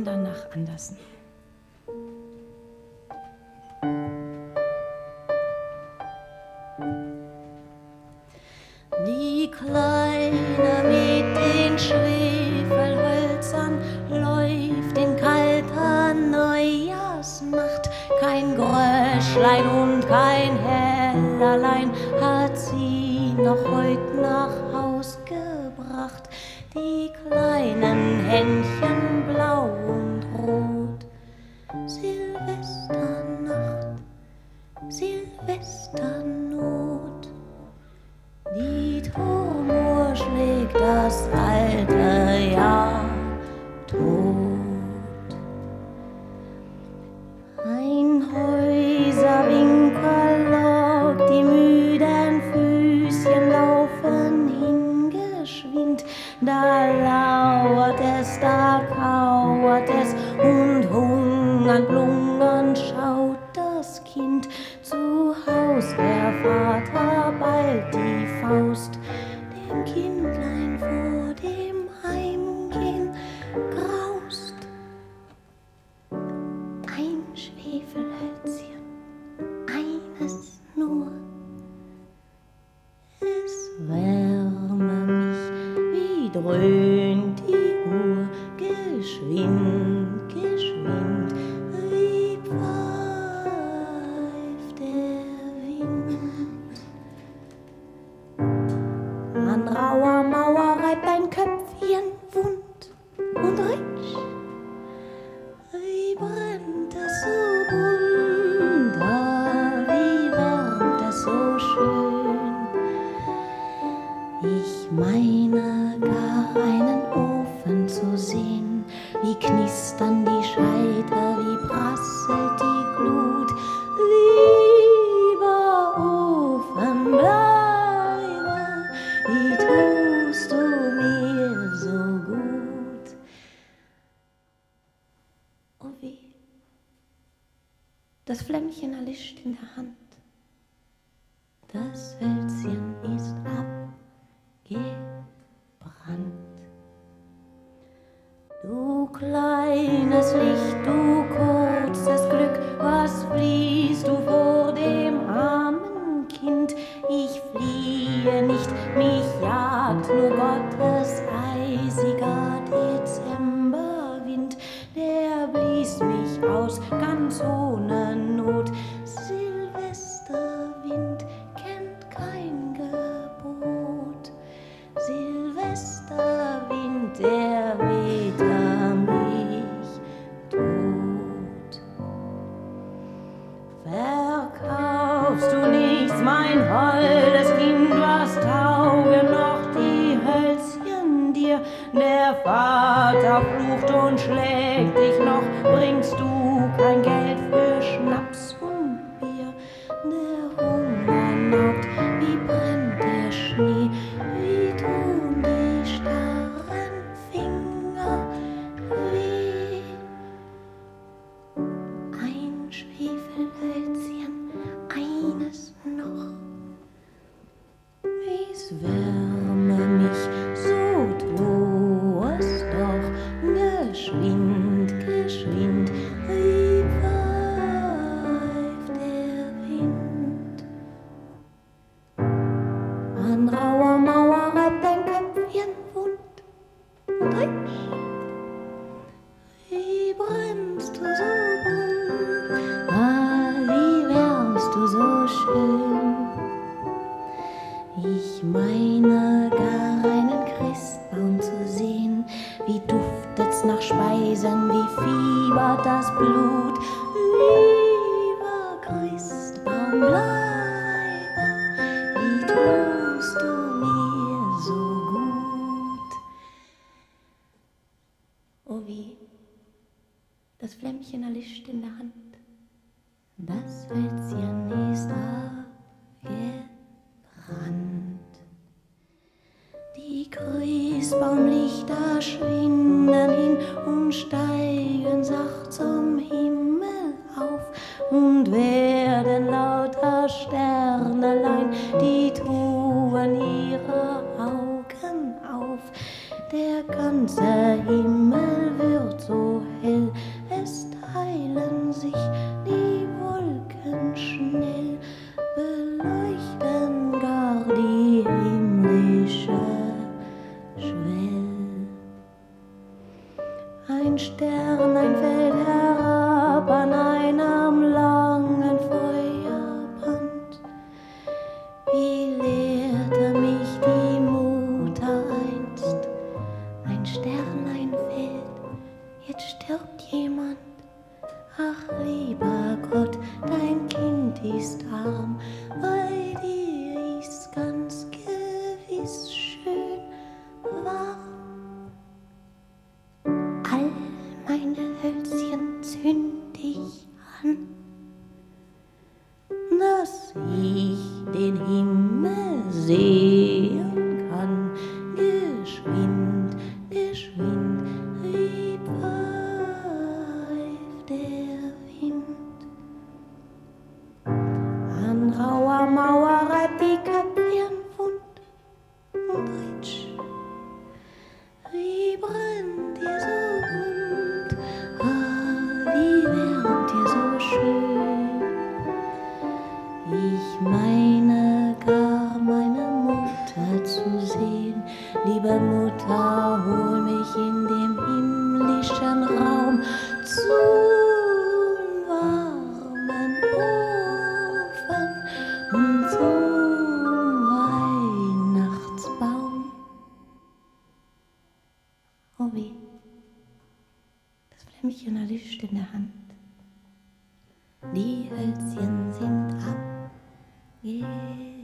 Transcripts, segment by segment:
Engländer nach Andersen. Die Kleine mit den Schwefelhölzern läuft in kalter Neujahrsnacht. Kein Gröschlein und kein Hellerlein hat sie noch heut nach Haus gebracht. Die kleinen Händchen das alte Jahr tot. Ein Häuserwinkel lockt die müden Füßchen laufen hingeschwind. Da lauert es, da kauert es und hungernd, lungernd schaut das Kind zu Haus. Der Vater ballt die Faust dem Kindlein wärme mich, wie dröhnt die Uhr, geschwind, Flämmchen erlischt in der Hand. Das Hölzchen Verkaufst du nichts, mein holdes Kind, was taugen noch die Hölzchen dir? Der Vater flucht und schlägt dich noch, bringst du kein Geld in der Hand, das Hölzchen ist abgebrannt. Die Christbaumlichter schwinden hin und steigen sacht zum Himmel auf und werden irgendjemand. Ach lieber Gott, dein Kind ist arm, weil die Oh weh. Das Flämmchen erlischt in der Hand. Die Hölzchen sind ab jedem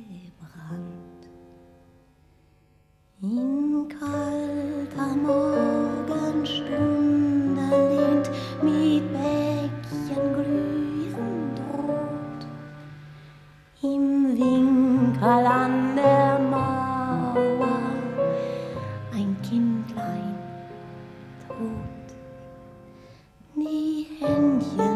In kalter Morgenstunde lehnt mit Bäckchen glühend rot im Winkel an der Mauer ein Kindlein. Ni Händchen